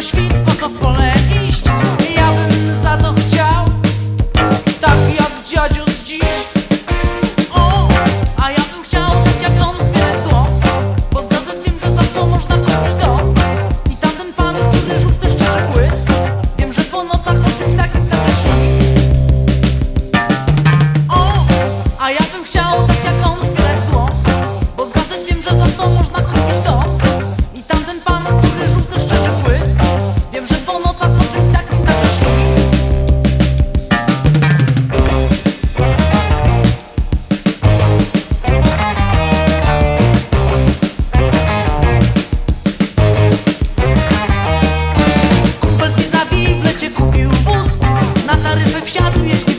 meus filhos com sua Wsiadujesz